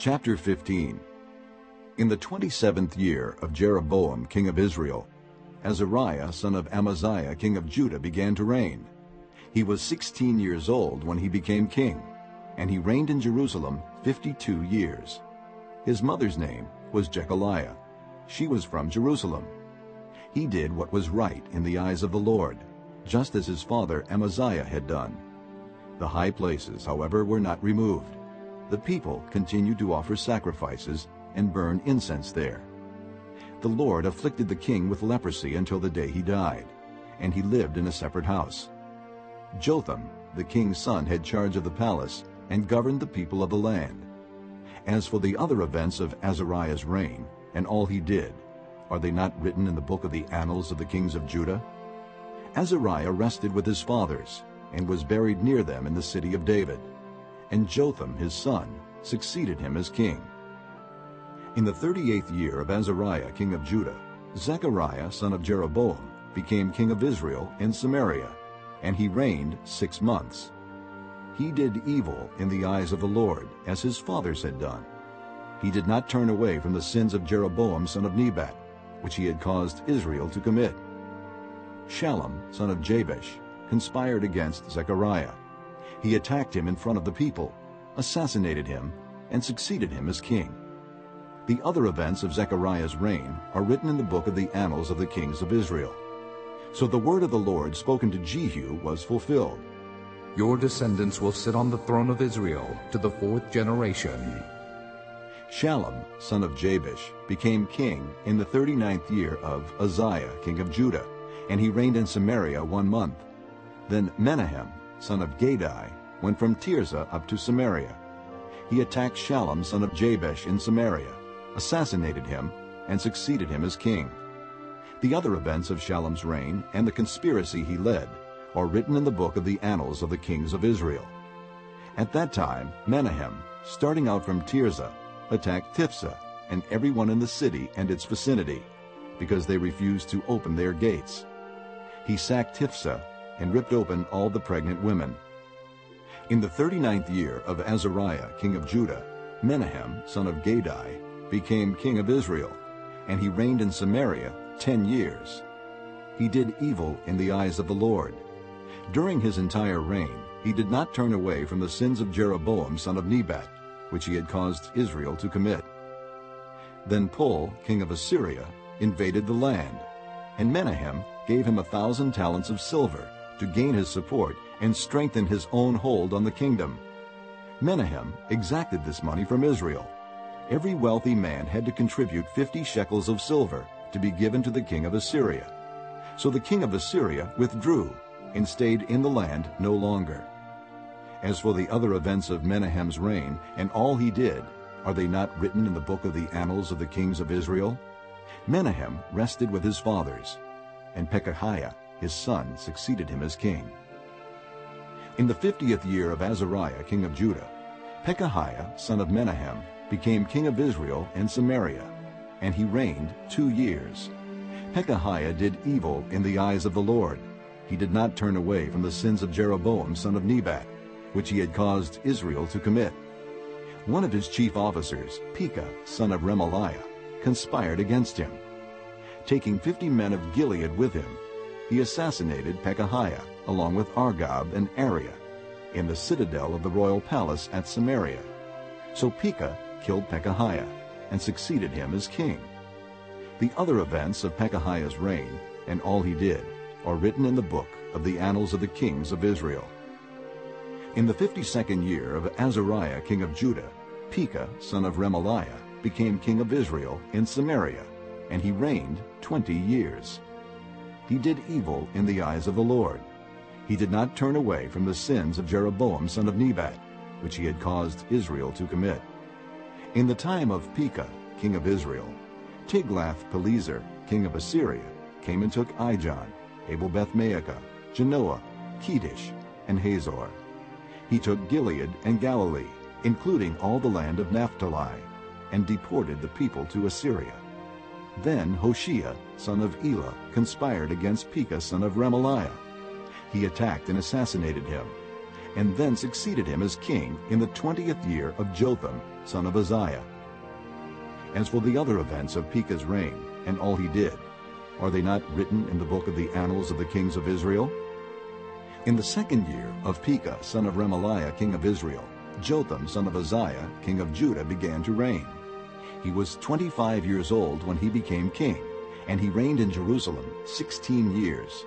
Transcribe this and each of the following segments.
Chapter 15 In the twenty-seventh year of Jeroboam king of Israel, Azariah son of Amaziah king of Judah began to reign. He was sixteen years old when he became king, and he reigned in Jerusalem fifty-two years. His mother's name was Jekoliah. She was from Jerusalem. He did what was right in the eyes of the Lord, just as his father Amaziah had done. The high places, however, were not removed. The people continued to offer sacrifices and burn incense there. The Lord afflicted the king with leprosy until the day he died, and he lived in a separate house. Jotham, the king's son, had charge of the palace and governed the people of the land. As for the other events of Azariah's reign and all he did, are they not written in the book of the annals of the kings of Judah? Azariah rested with his fathers and was buried near them in the city of David. And Jotham his son succeeded him as king. In the thirty-eighth year of Azariah king of Judah, Zechariah son of Jeroboam became king of Israel in Samaria, and he reigned six months. He did evil in the eyes of the Lord, as his fathers had done. He did not turn away from the sins of Jeroboam son of Nebat, which he had caused Israel to commit. Shallum son of Jabesh conspired against Zechariah. He attacked him in front of the people, assassinated him, and succeeded him as king. The other events of Zechariah's reign are written in the book of the annals of the kings of Israel. So the word of the Lord spoken to Jehu was fulfilled. Your descendants will sit on the throne of Israel to the fourth generation. Shallum, son of Jabesh, became king in the thirty-ninth year of Uzziah, king of Judah, and he reigned in Samaria one month. Then Menahem, son of Gadi, went from Tirzah up to Samaria. He attacked Shallum, son of Jabesh, in Samaria, assassinated him, and succeeded him as king. The other events of Shallum's reign and the conspiracy he led are written in the book of the annals of the kings of Israel. At that time Menahem, starting out from Tirzah, attacked Tiphsah and everyone in the city and its vicinity, because they refused to open their gates. He sacked Tiphsah and ripped open all the pregnant women. In the thirty-ninth year of Azariah king of Judah, Menahem son of Gadi became king of Israel, and he reigned in Samaria ten years. He did evil in the eyes of the Lord. During his entire reign he did not turn away from the sins of Jeroboam son of Nebat, which he had caused Israel to commit. Then Pul, king of Assyria, invaded the land, and Menahem gave him a thousand talents of silver to gain his support and strengthen his own hold on the kingdom. Menahem exacted this money from Israel. Every wealthy man had to contribute fifty shekels of silver to be given to the king of Assyria. So the king of Assyria withdrew and stayed in the land no longer. As for the other events of Menahem's reign and all he did, are they not written in the book of the annals of the kings of Israel? Menahem rested with his fathers, and Pekahiah his son succeeded him as king. In the fiftieth year of Azariah king of Judah, Pekahiah son of Menahem became king of Israel in Samaria, and he reigned two years. Pekahiah did evil in the eyes of the Lord. He did not turn away from the sins of Jeroboam son of Nebat, which he had caused Israel to commit. One of his chief officers, Pekah son of Remaliah, conspired against him. Taking fifty men of Gilead with him, he assassinated Pekahiah along with Argob and Arieh in the citadel of the royal palace at Samaria. So Pekah killed Pekahiah and succeeded him as king. The other events of Pekahiah's reign and all he did are written in the book of the annals of the kings of Israel. In the fifty-second year of Azariah king of Judah, Pekah son of Remaliah became king of Israel in Samaria, and he reigned twenty years. He did evil in the eyes of the Lord. He did not turn away from the sins of Jeroboam son of Nebat, which he had caused Israel to commit. In the time of Pekah, king of Israel, Tiglath-Pileser, king of Assyria, came and took Ijon, Abel-Beth-Maachah, Janoah, Kedesh, and Hazor. He took Gilead and Galilee, including all the land of Naphtali, and deported the people to Assyria. Then Hoshea, son of Elah, conspired against Pekah, son of Remaliah. He attacked and assassinated him, and then succeeded him as king in the twentieth year of Jotham, son of Uzziah. As for the other events of Pekah's reign, and all he did, are they not written in the book of the annals of the kings of Israel? In the second year of Pekah, son of Remaliah, king of Israel, Jotham, son of Uzziah, king of Judah, began to reign. He was 25 years old when he became king, and he reigned in Jerusalem 16 years.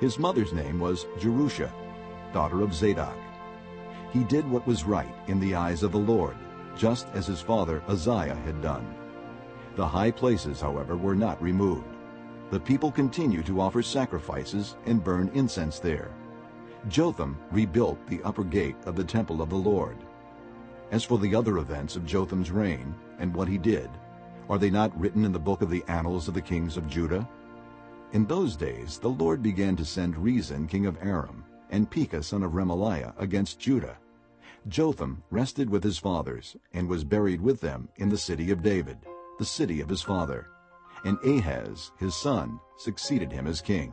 His mother's name was Jerusha, daughter of Zadok. He did what was right in the eyes of the Lord, just as his father Uzziah had done. The high places, however, were not removed. The people continued to offer sacrifices and burn incense there. Jotham rebuilt the upper gate of the temple of the Lord. As for the other events of Jotham's reign and what he did, are they not written in the book of the annals of the kings of Judah? In those days the Lord began to send Rezin king of Aram and Pekah son of Remaliah against Judah. Jotham rested with his fathers and was buried with them in the city of David, the city of his father and Ahaz, his son, succeeded him as king.